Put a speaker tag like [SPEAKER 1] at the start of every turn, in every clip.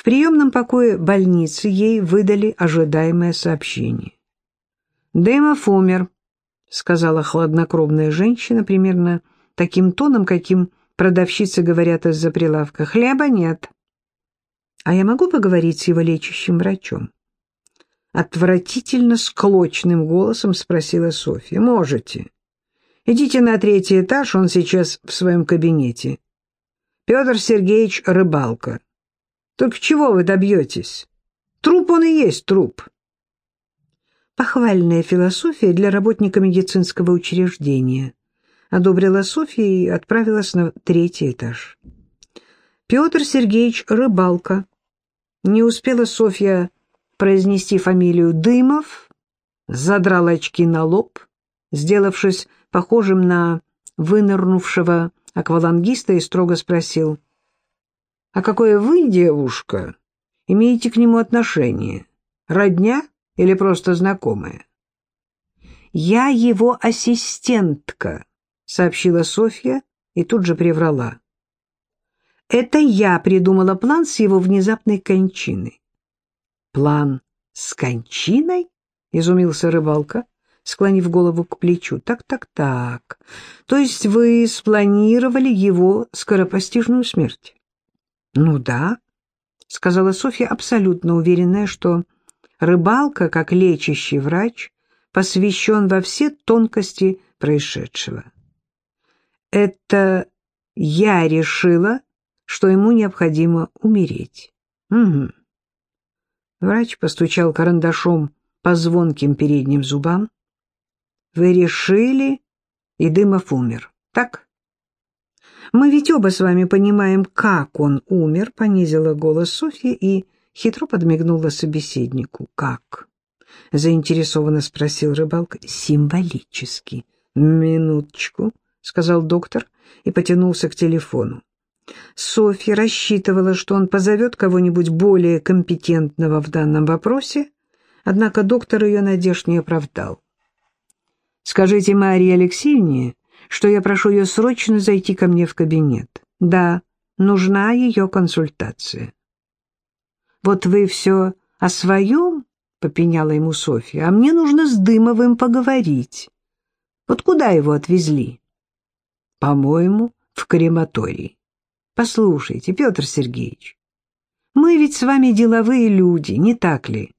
[SPEAKER 1] В приемном покое больницы ей выдали ожидаемое сообщение. «Дымов умер», — сказала хладнокровная женщина, примерно таким тоном, каким продавщицы говорят из-за прилавка. «Хлеба нет». «А я могу поговорить с его лечащим врачом?» Отвратительно склочным голосом спросила Софья. «Можете. Идите на третий этаж, он сейчас в своем кабинете. Петр Сергеевич Рыбалка. Только чего вы добьетесь? Труп он и есть труп». Похвальная философия для работника медицинского учреждения. Одобрила Софья и отправилась на третий этаж. Петр Сергеевич Рыбалка. Не успела Софья произнести фамилию Дымов, задрал очки на лоб, сделавшись похожим на вынырнувшего аквалангиста и строго спросил, «А какое вы, девушка, имеете к нему отношение? Родня или просто знакомая?» «Я его ассистентка», — сообщила Софья и тут же приврала. «Это я придумала план с его внезапной кончиной. «План с кончиной?» — изумился рыбалка, склонив голову к плечу. «Так-так-так. То есть вы спланировали его скоропостижную смерть?» «Ну да», — сказала Софья, абсолютно уверенная, что рыбалка, как лечащий врач, посвящен во все тонкости происшедшего. «Это я решила, что ему необходимо умереть». «Угу». Врач постучал карандашом по звонким передним зубам. «Вы решили, и Дымов умер, так?» «Мы ведь оба с вами понимаем, как он умер», — понизила голос Софья и хитро подмигнула собеседнику. «Как?» — заинтересованно спросил рыбалка. «Символически». «Минуточку», — сказал доктор и потянулся к телефону. Софья рассчитывала, что он позовет кого-нибудь более компетентного в данном вопросе, однако доктор ее надежд не оправдал. «Скажите Марии Алексеевне, что я прошу ее срочно зайти ко мне в кабинет. Да, нужна ее консультация». «Вот вы все о своем?» — попеняла ему Софья. «А мне нужно с Дымовым поговорить. Вот куда его отвезли?» «По-моему, в крематорий». Послушайте, Петр Сергеевич, мы ведь с вами деловые люди, не так ли?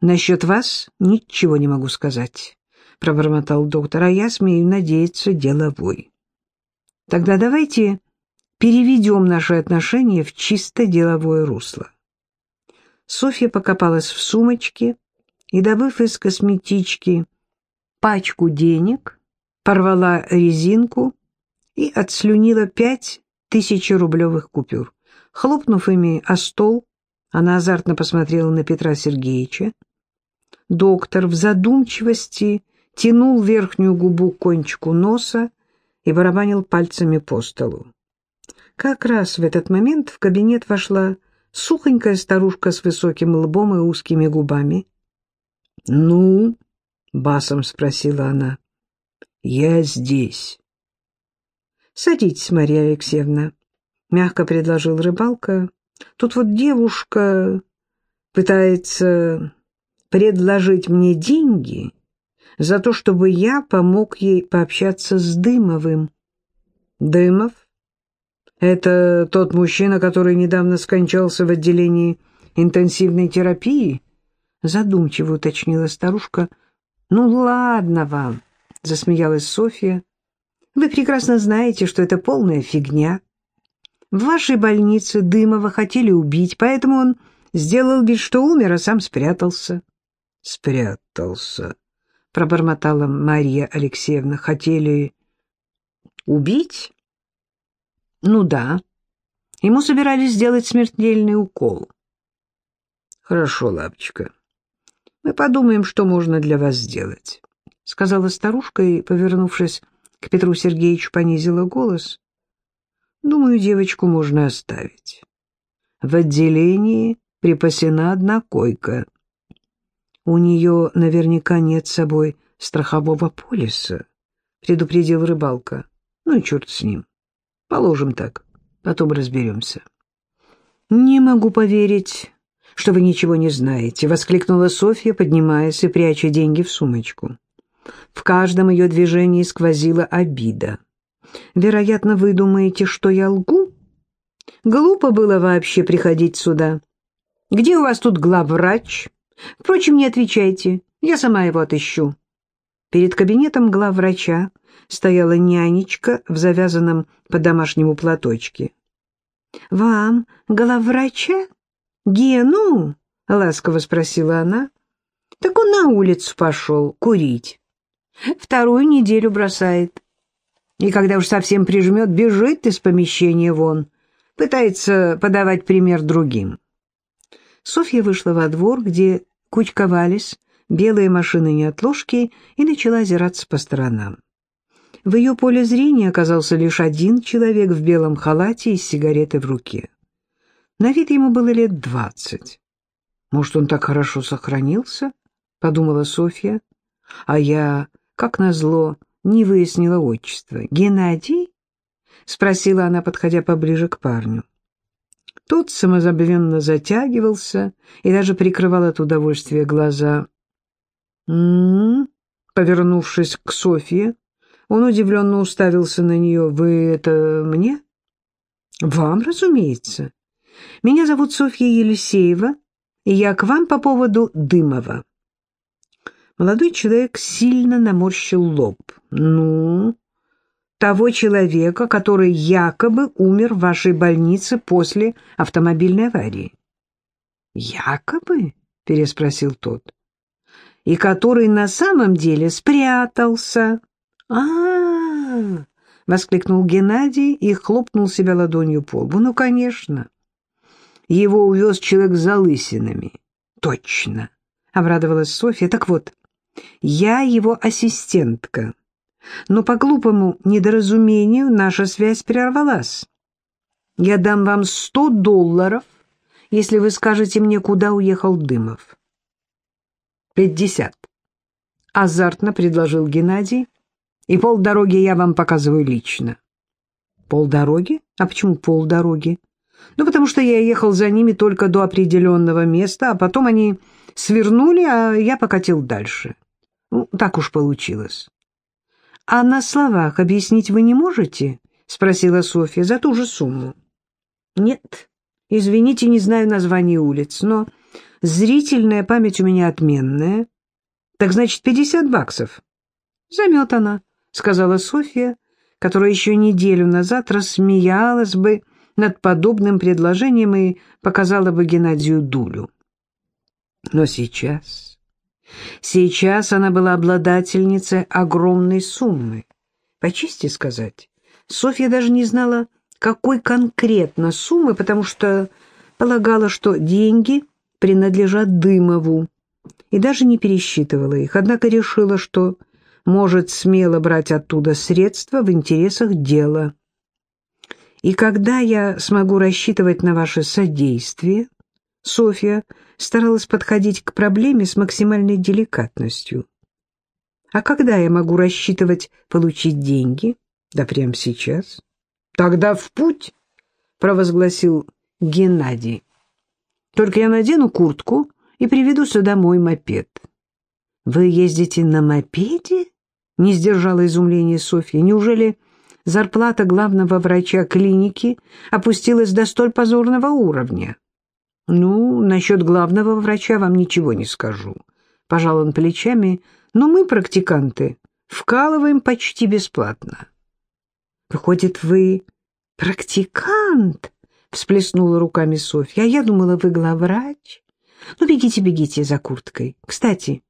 [SPEAKER 1] Насчет вас ничего не могу сказать, пробормотал доктор, а я смею надеяться деловой. Тогда давайте переведем наши отношения в чисто деловое русло. Софья покопалась в сумочке и, добыв из косметички пачку денег, порвала резинку и отслюнила пять тысячерублевых купюр. Хлопнув ими о стол, она азартно посмотрела на Петра Сергеевича. Доктор в задумчивости тянул верхнюю губу к кончику носа и барабанил пальцами по столу. Как раз в этот момент в кабинет вошла сухонькая старушка с высоким лбом и узкими губами. «Ну?» — басом спросила она. «Я здесь». «Садитесь, Мария Алексеевна», — мягко предложил рыбалка. «Тут вот девушка пытается предложить мне деньги за то, чтобы я помог ей пообщаться с Дымовым». «Дымов? Это тот мужчина, который недавно скончался в отделении интенсивной терапии?» Задумчиво уточнила старушка. «Ну ладно вам», — засмеялась Софья. Вы прекрасно знаете, что это полная фигня. В вашей больнице Дымова хотели убить, поэтому он сделал вид, что умер, а сам спрятался. — Спрятался, — пробормотала Мария Алексеевна. — Хотели убить? — Ну да. Ему собирались сделать смертельный укол. — Хорошо, лапочка. Мы подумаем, что можно для вас сделать, — сказала старушка и, повернувшись к Петру Сергеевичу понизила голос. «Думаю, девочку можно оставить. В отделении припасена одна койка. У нее наверняка нет с собой страхового полиса», — предупредил рыбалка. «Ну и черт с ним. Положим так, потом разберемся». «Не могу поверить, что вы ничего не знаете», — воскликнула Софья, поднимаясь и пряча деньги в сумочку. В каждом ее движении сквозила обида. «Вероятно, вы думаете, что я лгу? Глупо было вообще приходить сюда. Где у вас тут главврач? Впрочем, не отвечайте, я сама его отыщу». Перед кабинетом главврача стояла нянечка в завязанном по-домашнему платочке. «Вам главврача? Гену?» — ласково спросила она. «Так он на улицу пошел курить. Вторую неделю бросает. И когда уж совсем прижмет, бежит из помещения вон, пытается подавать пример другим». Софья вышла во двор, где кучковались белые машины неотложки, и начала озираться по сторонам. В ее поле зрения оказался лишь один человек в белом халате и с сигаретой в руке. На вид ему было лет двадцать. «Может, он так хорошо сохранился?» — подумала Софья. А я, как назло, не выяснила отчество. «Геннадий?» — спросила она, подходя поближе к парню. Тот самозабвенно затягивался и даже прикрывал от удовольствия глаза. «М-м-м», повернувшись к Софье, он удивленно уставился на нее. «Вы это мне?» «Вам, разумеется. Меня зовут Софья Елисеева, и я к вам по поводу Дымова». Молодой человек сильно наморщил лоб. «Ну, того человека, который якобы умер в вашей больнице после автомобильной аварии». «Якобы?» — переспросил тот. «И который на самом деле спрятался» а, воскликнул Геннадий и хлопнул себя ладонью по лбу. «Ну, конечно. Его увез человек с залысинами». «Точно!» — обрадовалась Софья. «Так вот, я его ассистентка. Но по глупому недоразумению наша связь прервалась. Я дам вам сто долларов, если вы скажете мне, куда уехал Дымов». «Пятьдесят», — азартно предложил Геннадий. И полдороги я вам показываю лично. Полдороги? А почему полдороги? Ну, потому что я ехал за ними только до определенного места, а потом они свернули, а я покатил дальше. Ну, так уж получилось. — А на словах объяснить вы не можете? — спросила Софья за ту же сумму. — Нет, извините, не знаю названий улиц, но зрительная память у меня отменная. Так значит, пятьдесят баксов. Заметана. — сказала Софья, которая еще неделю назад рассмеялась бы над подобным предложением и показала бы Геннадию дулю. Но сейчас... Сейчас она была обладательницей огромной суммы. По чести сказать, Софья даже не знала, какой конкретно суммы, потому что полагала, что деньги принадлежат Дымову, и даже не пересчитывала их, однако решила, что может смело брать оттуда средства в интересах дела. И когда я смогу рассчитывать на ваше содействие, Софья старалась подходить к проблеме с максимальной деликатностью. А когда я могу рассчитывать получить деньги? Да прямо сейчас. Тогда в путь, провозгласил Геннадий. Только я надену куртку и приведу сюда мой мопед. Вы ездите на мопеде? Не сдержала изумления Софья. Неужели зарплата главного врача клиники опустилась до столь позорного уровня? Ну, насчет главного врача вам ничего не скажу. Пожал он плечами, но мы, практиканты, вкалываем почти бесплатно. Выходит, вы практикант? Всплеснула руками Софья. А я думала, вы главврач. Ну, бегите, бегите за курткой. Кстати,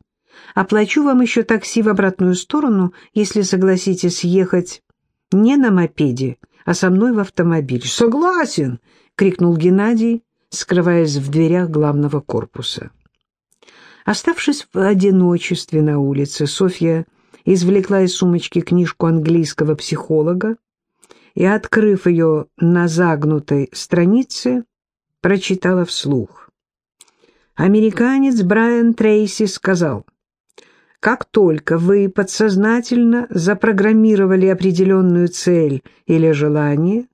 [SPEAKER 1] Оплачу вам еще такси в обратную сторону, если согласитесь ехать не на мопеде, а со мной в автомобиль. «Согласен!» — крикнул Геннадий, скрываясь в дверях главного корпуса. Оставшись в одиночестве на улице, Софья извлекла из сумочки книжку английского психолога и, открыв ее на загнутой странице, прочитала вслух. Американец Брайан Трейси сказал, как только вы подсознательно запрограммировали определенную цель или желание,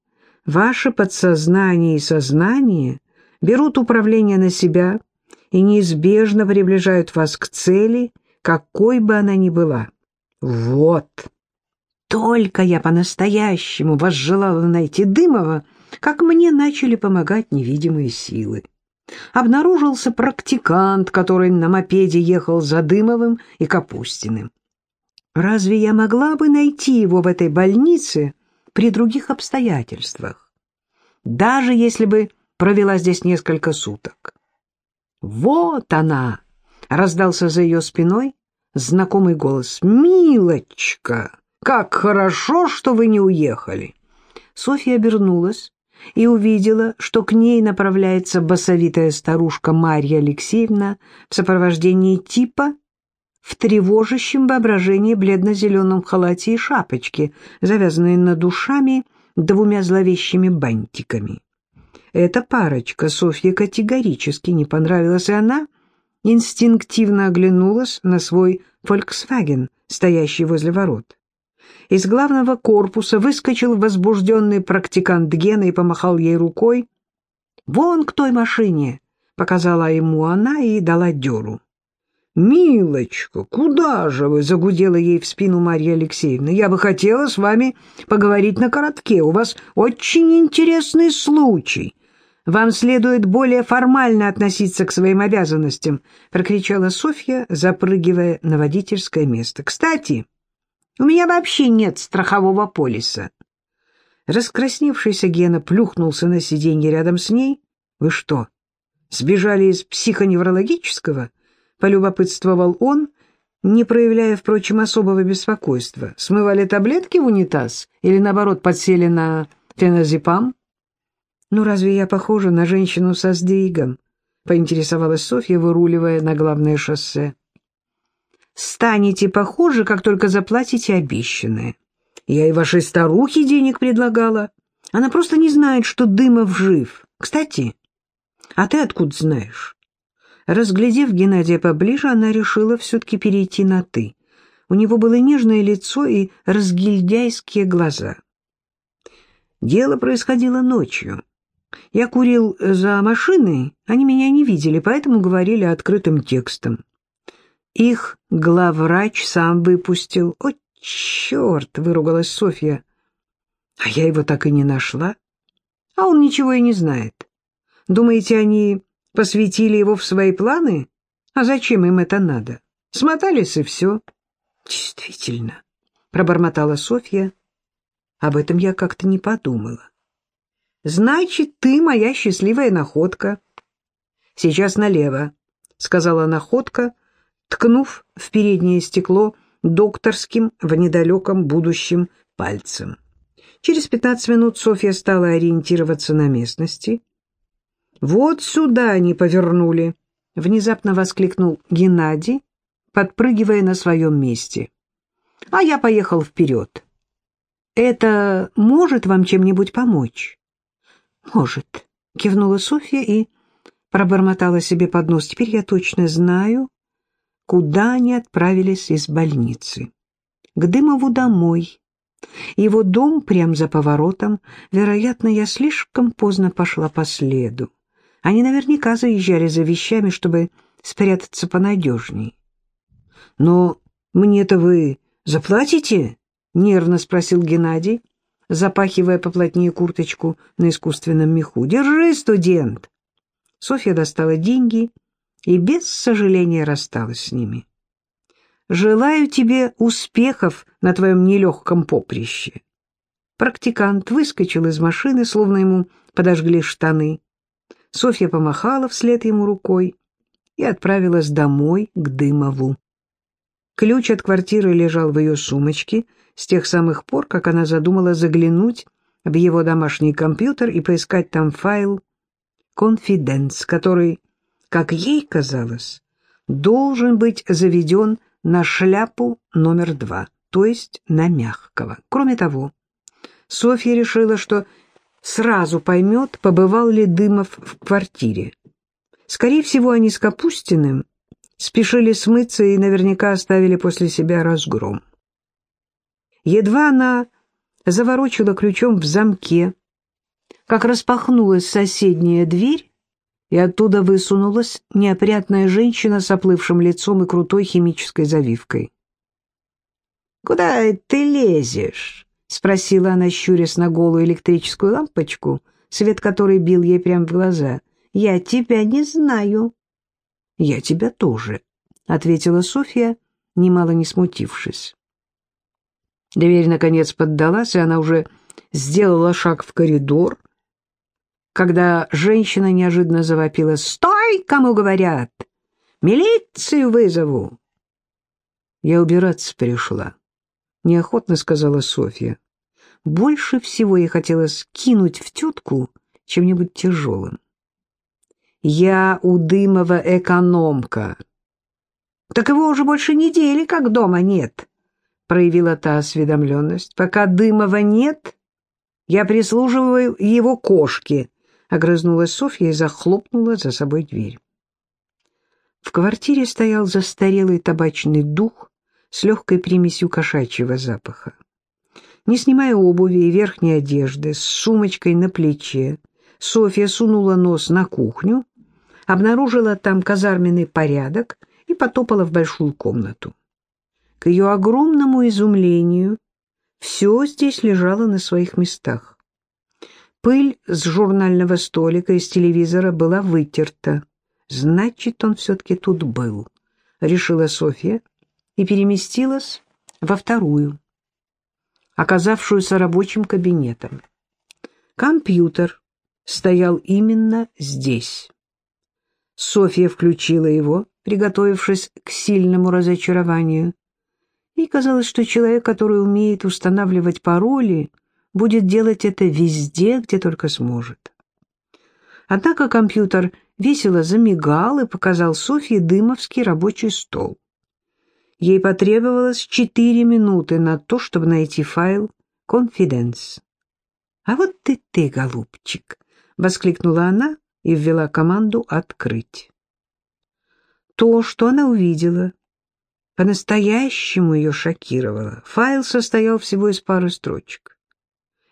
[SPEAKER 1] ваше подсознание и сознание берут управление на себя и неизбежно приближают вас к цели, какой бы она ни была. Вот. Только я по-настоящему возжелала найти Дымова, как мне начали помогать невидимые силы. Обнаружился практикант, который на мопеде ехал за Дымовым и Капустиным. Разве я могла бы найти его в этой больнице при других обстоятельствах? Даже если бы провела здесь несколько суток. «Вот она!» — раздался за ее спиной знакомый голос. «Милочка, как хорошо, что вы не уехали!» Софья обернулась и увидела, что к ней направляется басовитая старушка Марья Алексеевна в сопровождении типа в тревожащем воображении бледно-зеленом халате и шапочке, завязанной над душами двумя зловещими бантиками. Эта парочка Софье категорически не понравилась, и она инстинктивно оглянулась на свой «Фольксваген», стоящий возле ворот. Из главного корпуса выскочил возбужденный практикант Гена и помахал ей рукой. «Вон к той машине!» — показала ему она и дала дёру. «Милочка, куда же вы?» — загудела ей в спину Марья Алексеевна. «Я бы хотела с вами поговорить на коротке. У вас очень интересный случай. Вам следует более формально относиться к своим обязанностям», — прокричала Софья, запрыгивая на водительское место. «Кстати, у меня вообще нет страхового полиса». Раскрасневшийся Гена плюхнулся на сиденье рядом с ней. «Вы что, сбежали из психоневрологического?» — полюбопытствовал он, не проявляя, впрочем, особого беспокойства. «Смывали таблетки в унитаз или, наоборот, подсели на феназепам?» «Ну, разве я похожа на женщину со сдвигом?» — поинтересовалась Софья, выруливая на главное шоссе. «Станете похожи, как только заплатите обещанное. Я и вашей старухе денег предлагала. Она просто не знает, что Дымов жив. Кстати, а ты откуда знаешь?» Разглядев Геннадия поближе, она решила все-таки перейти на «ты». У него было нежное лицо и разгильдяйские глаза. Дело происходило ночью. Я курил за машиной, они меня не видели, поэтому говорили открытым текстом. Их главврач сам выпустил. «О, черт!» — выругалась Софья. «А я его так и не нашла. А он ничего и не знает. Думаете, они посвятили его в свои планы? А зачем им это надо? Смотались и все. Действительно, пробормотала Софья. Об этом я как-то не подумала. Значит, ты моя счастливая находка. Сейчас налево, сказала находка, ткнув в переднее стекло докторским в недалеком будущем пальцем. Через пятнадцать минут Софья стала ориентироваться на местности. «Вот сюда они повернули!» — внезапно воскликнул Геннадий, подпрыгивая на своем месте. «А я поехал вперед. Это может вам чем-нибудь помочь?» «Может», — кивнула Софья и пробормотала себе под нос. «Теперь я точно знаю, куда они отправились из больницы. К Дымову домой. Его дом прямо за поворотом. Вероятно, я слишком поздно пошла по следу. Они наверняка заезжали за вещами, чтобы спрятаться понадежней. «Но мне-то вы заплатите?» — нервно спросил Геннадий, запахивая поплотнее курточку на искусственном меху. «Держи, студент!» Софья достала деньги и без сожаления рассталась с ними. «Желаю тебе успехов на твоем нелегком поприще». Практикант выскочил из машины, словно ему подожгли штаны. Софья помахала вслед ему рукой и отправилась домой к Дымову. Ключ от квартиры лежал в ее сумочке с тех самых пор, как она задумала заглянуть в его домашний компьютер и поискать там файл «Конфиденс», который, как ей казалось, должен быть заведен на шляпу номер два, то есть на мягкого. Кроме того, Софья решила, что сразу поймет, побывал ли Дымов в квартире. Скорее всего, они с Капустиным спешили смыться и наверняка оставили после себя разгром. Едва она заворочила ключом в замке, как распахнулась соседняя дверь, и оттуда высунулась неопрятная женщина с оплывшим лицом и крутой химической завивкой. «Куда ты лезешь?» — спросила она, щурясь на голую электрическую лампочку, свет которой бил ей прямо в глаза. «Я тебя не знаю». «Я тебя тоже», — ответила Софья, немало не смутившись. Дверь, наконец, поддалась, и она уже сделала шаг в коридор, когда женщина неожиданно завопила «Стой, кому говорят! Милицию вызову!» «Я убираться пришла», — неохотно сказала Софья. Больше всего ей хотелось кинуть в тетку чем-нибудь тяжелым. «Я у Дымова экономка». «Так его уже больше недели как дома нет», — проявила та осведомленность. «Пока Дымова нет, я прислуживаю его кошке», — огрызнулась Софья и захлопнула за собой дверь. В квартире стоял застарелый табачный дух с легкой примесью кошачьего запаха. Не снимая обуви и верхней одежды, с сумочкой на плече, Софья сунула нос на кухню, обнаружила там казарменный порядок и потопала в большую комнату. К ее огромному изумлению все здесь лежало на своих местах. Пыль с журнального столика и телевизора была вытерта. Значит, он все-таки тут был, решила Софья и переместилась во вторую, оказавшуюся рабочим кабинетом. Компьютер стоял именно здесь. Софья включила его, приготовившись к сильному разочарованию. И казалось, что человек, который умеет устанавливать пароли, будет делать это везде, где только сможет. Однако компьютер весело замигал и показал Софье дымовский рабочий стол. Ей потребовалось четыре минуты на то, чтобы найти файл «Конфиденс». «А вот ты ты, голубчик!» — воскликнула она и ввела команду «Открыть». То, что она увидела, по-настоящему ее шокировало. Файл состоял всего из пары строчек.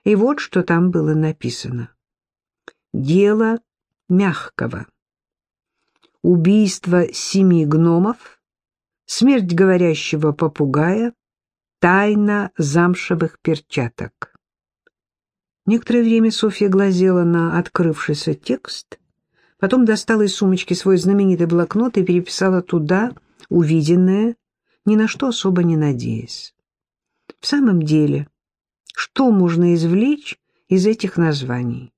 [SPEAKER 1] И вот что там было написано. Дело мягкого. Убийство семи гномов, смерть говорящего попугая, тайна замшевых перчаток. Некоторое время Софья глазела на открывшийся текст, потом достала из сумочки свой знаменитый блокнот и переписала туда увиденное, ни на что особо не надеясь. В самом деле, что можно извлечь из этих названий?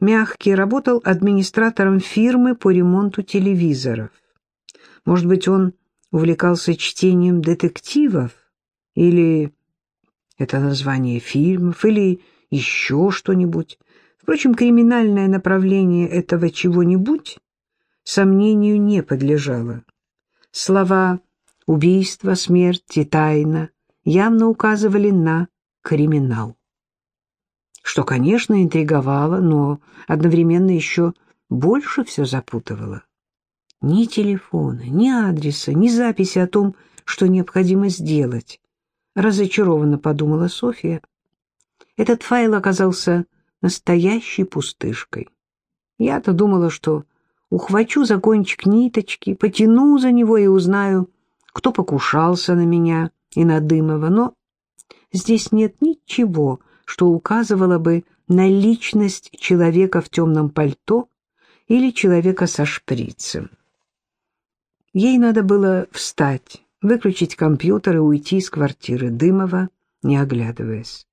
[SPEAKER 1] Мягкий работал администратором фирмы по ремонту телевизоров. Может быть, он увлекался чтением детективов? Или это название фильмов? Или еще что-нибудь? Впрочем, криминальное направление этого чего-нибудь сомнению не подлежало. Слова «убийство», «смерть» и «тайна» явно указывали на криминал. Что, конечно, интриговало, но одновременно еще больше все запутывало. Ни телефона, ни адреса, ни записи о том, что необходимо сделать. Разочарованно подумала Софья. Этот файл оказался настоящей пустышкой. Я-то думала, что ухвачу за кончик ниточки, потяну за него и узнаю, кто покушался на меня и на Дымова, но Здесь нет ничего, что указывало бы на личность человека в темном пальто или человека со шприцем. Ей надо было встать, выключить компьютер и уйти из квартиры Дымова, не оглядываясь.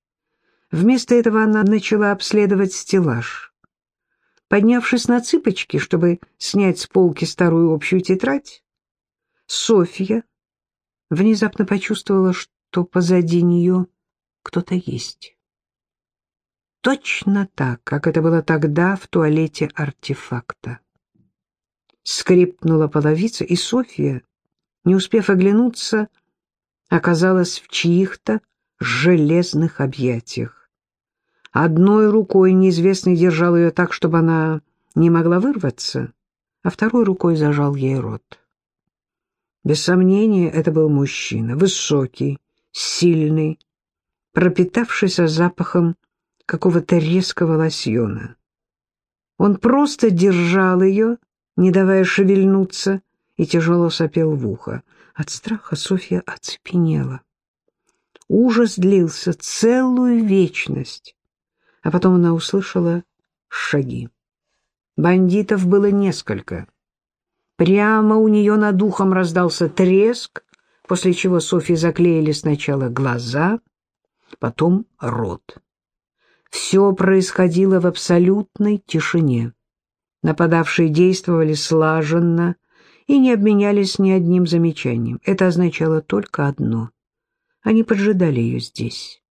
[SPEAKER 1] Вместо этого она начала обследовать стеллаж. Поднявшись на цыпочки, чтобы снять с полки старую общую тетрадь, Софья внезапно почувствовала, что позади нее кто-то есть. Точно так, как это было тогда в туалете артефакта. Скрипнула половица, и Софья, не успев оглянуться, оказалась в чьих-то железных объятиях. Одной рукой неизвестный держал ее так, чтобы она не могла вырваться, а второй рукой зажал ей рот. Без сомнения, это был мужчина, высокий, сильный, пропитавшийся запахом какого-то резкого лосьона. Он просто держал ее, не давая шевельнуться, и тяжело сопел в ухо. От страха Софья оцепенела. Ужас длился целую вечность, а потом она услышала шаги. Бандитов было несколько. Прямо у нее над ухом раздался треск, после чего Софье заклеили сначала глаза, потом рот. Все происходило в абсолютной тишине. Нападавшие действовали слаженно и не обменялись ни одним замечанием. Это означало только одно. Они поджидали ее здесь.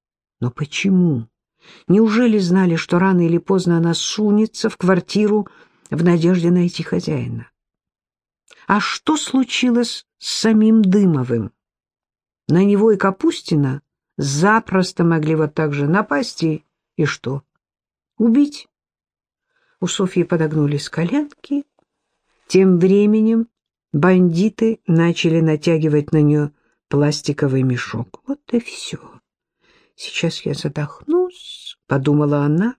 [SPEAKER 1] Но почему? Неужели знали, что рано или поздно она сунется в квартиру в надежде найти хозяина? А что случилось с самим Дымовым? На него и Капустина запросто могли вот так же напасть и... и что? Убить? У Софьи подогнулись коленки. Тем временем бандиты начали натягивать на нее пластиковый мешок. Вот и все. Сейчас я задохнусь, — подумала она,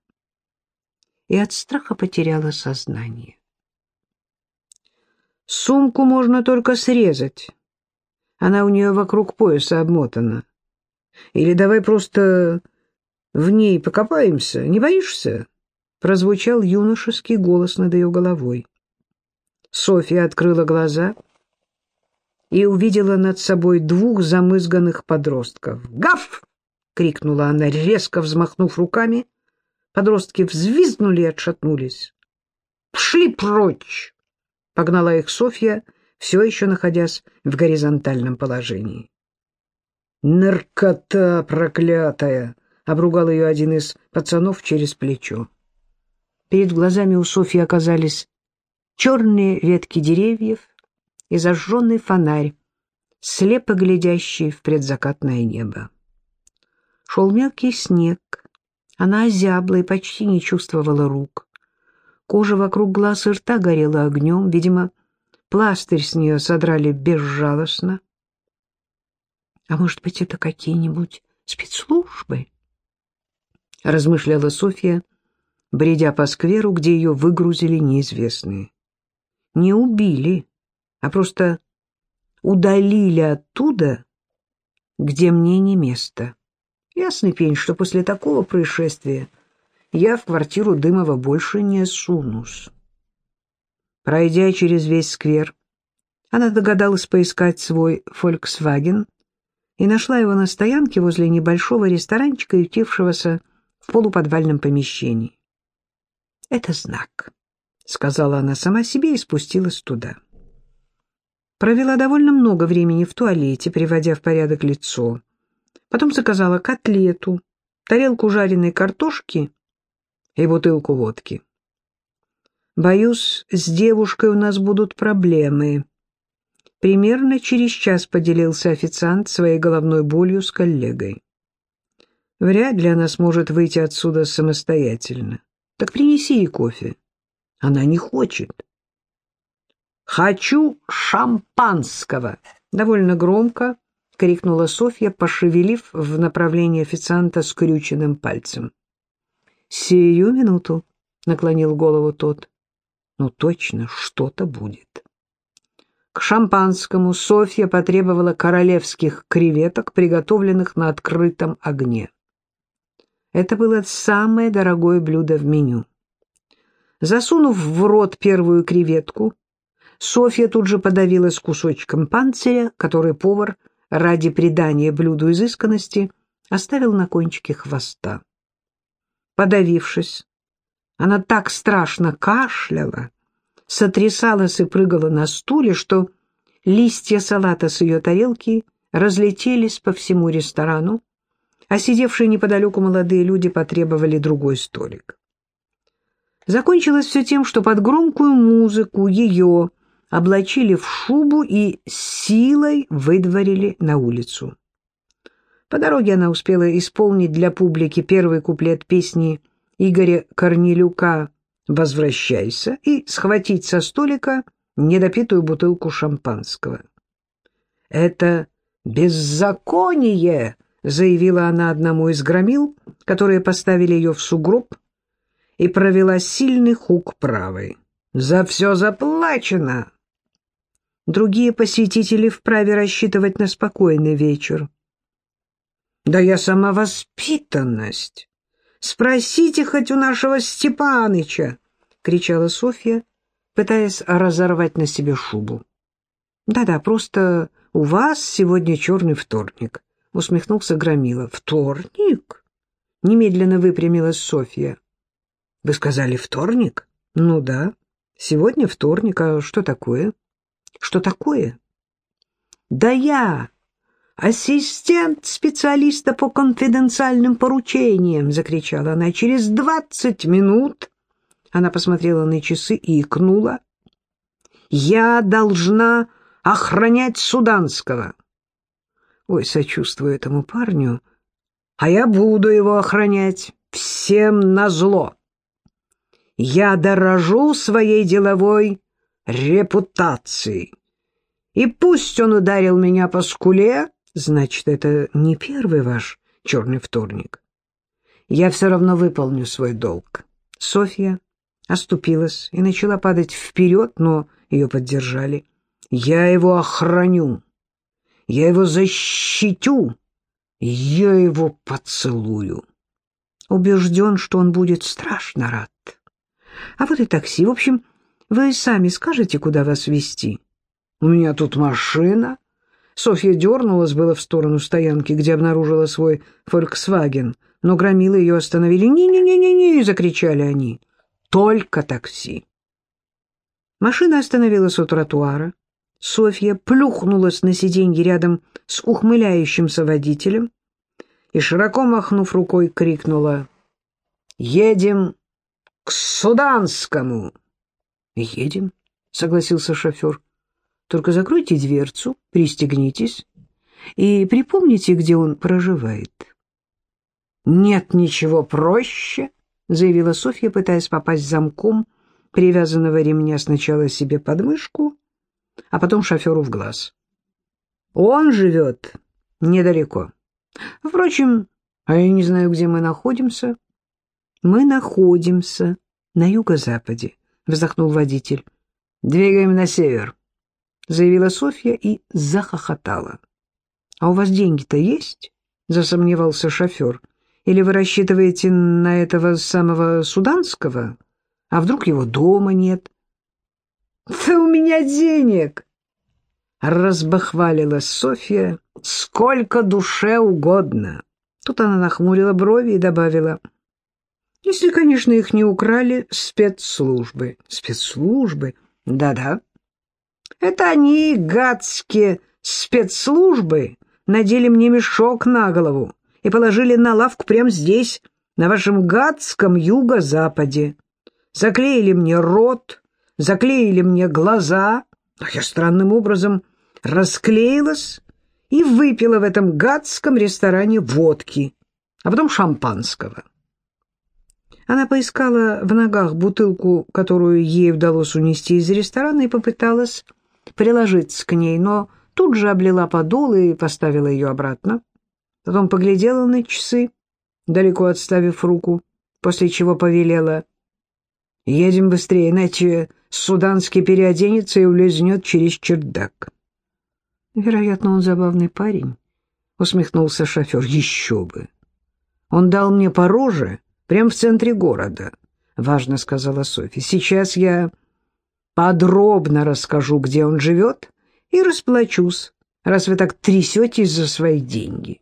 [SPEAKER 1] и от страха потеряла сознание. Сумку можно только срезать. Она у нее вокруг пояса обмотана. Или давай просто в ней покопаемся, не боишься? прозвучал юношеский голос над ее головой. Софья открыла глаза и увидела над собой двух замызганных подростков. «Гав!» — крикнула она, резко взмахнув руками. Подростки взвизгнули и отшатнулись. «Пшли прочь!» — погнала их Софья, все еще находясь в горизонтальном положении. «Наркота проклятая!» — обругал ее один из пацанов через плечо. Перед глазами у Софьи оказались черные ветки деревьев и зажженный фонарь, слепо глядящий в предзакатное небо. Шел мелкий снег, она озябла и почти не чувствовала рук. Кожа вокруг глаз и рта горела огнем, видимо, пластырь с нее содрали безжалостно. А может быть, это какие-нибудь спецслужбы? Размышляла Софья, бредя по скверу, где ее выгрузили неизвестные. Не убили, а просто удалили оттуда, где мне не место. Ясный пень, что после такого происшествия я в квартиру Дымова больше не сунусь. Пройдя через весь сквер, она догадалась поискать свой «Фольксваген» и нашла его на стоянке возле небольшого ресторанчика, ютившегося в полуподвальном помещении. «Это знак», — сказала она сама себе и спустилась туда. Провела довольно много времени в туалете, приводя в порядок лицо. Потом заказала котлету, тарелку жареной картошки и бутылку водки. «Боюсь, с девушкой у нас будут проблемы». Примерно через час поделился официант своей головной болью с коллегой. Вряд ли она сможет выйти отсюда самостоятельно. Так принеси ей кофе. Она не хочет. «Хочу шампанского!» Довольно громко крикнула Софья, пошевелив в направлении официанта скрюченным пальцем. «Сию минуту», — наклонил голову тот. «Ну точно, что-то будет». К шампанскому Софья потребовала королевских креветок, приготовленных на открытом огне. Это было самое дорогое блюдо в меню. Засунув в рот первую креветку, Софья тут же подавилась кусочком панциря, который повар ради придания блюду изысканности оставил на кончике хвоста. Подавившись, она так страшно кашляла, сотрясалась и прыгала на стуле, что листья салата с ее тарелки разлетелись по всему ресторану, а сидевшие неподалеку молодые люди потребовали другой столик. Закончилось все тем, что под громкую музыку ее облачили в шубу и силой выдворили на улицу. По дороге она успела исполнить для публики первый куплет песни Игоря Корнелюка «Возвращайся» и схватить со столика недопитую бутылку шампанского. «Это беззаконие!» — заявила она одному из громил, которые поставили ее в сугроб и провела сильный хук правой. «За все заплачено!» Другие посетители вправе рассчитывать на спокойный вечер. «Да я сама воспитанность! Спросите хоть у нашего Степаныча!» — кричала Софья, пытаясь разорвать на себе шубу. «Да-да, просто у вас сегодня черный вторник», — усмехнулся Громила. «Вторник?» — немедленно выпрямилась Софья. «Вы сказали вторник?» «Ну да, сегодня вторник. А что такое?» «Что такое?» «Да я ассистент специалиста по конфиденциальным поручениям!» — закричала она. «Через двадцать минут...» Она посмотрела на часы и икнула. «Я должна охранять Суданского!» «Ой, сочувствую этому парню, а я буду его охранять всем назло!» Я дорожу своей деловой репутацией. И пусть он ударил меня по скуле, значит, это не первый ваш черный вторник. Я все равно выполню свой долг. Софья оступилась и начала падать вперед, но ее поддержали. Я его охраню, я его защитю, я его поцелую. Убежден, что он будет страшно рад. А вот и такси. В общем, вы сами скажете, куда вас везти? У меня тут машина. Софья дернулась было в сторону стоянки, где обнаружила свой «Фольксваген», но громилы ее остановили. «Не-не-не-не-не!» — закричали они. «Только такси!» Машина остановилась у тротуара. Софья плюхнулась на сиденье рядом с ухмыляющимся водителем и, широко махнув рукой, крикнула «Едем к Суданскому. Едем, согласился шофер. Только закройте дверцу, пристегнитесь и припомните, где он проживает. Нет ничего проще, заявила Софья, пытаясь попасть замком привязанного ремня сначала себе под мышку, а потом шоферу в глаз. Он живет недалеко. Впрочем, а я не знаю, где мы находимся. «Мы находимся на юго-западе», — вздохнул водитель. «Двигаем на север», — заявила Софья и захохотала. «А у вас деньги-то есть?» — засомневался шофер. «Или вы рассчитываете на этого самого Суданского? А вдруг его дома нет?» «Да у меня денег!» — разбахвалила Софья. «Сколько душе угодно!» Тут она нахмурила брови и добавила — если, конечно, их не украли спецслужбы. Спецслужбы? Да-да. Это они, гадские спецслужбы, надели мне мешок на голову и положили на лавку прямо здесь, на вашем гадском юго-западе. Заклеили мне рот, заклеили мне глаза, а я странным образом расклеилась и выпила в этом гадском ресторане водки, а потом шампанского. Она поискала в ногах бутылку, которую ей удалось унести из ресторана, и попыталась приложиться к ней, но тут же облила подол и поставила ее обратно. Потом поглядела на часы, далеко отставив руку, после чего повелела. «Едем быстрее, иначе Суданский переоденется и улизнет через чердак». «Вероятно, он забавный парень», — усмехнулся шофер. «Еще бы! Он дал мне по роже Прямо в центре города, — важно сказала Софья. Сейчас я подробно расскажу, где он живет, и расплачусь, раз вы так трясетесь за свои деньги.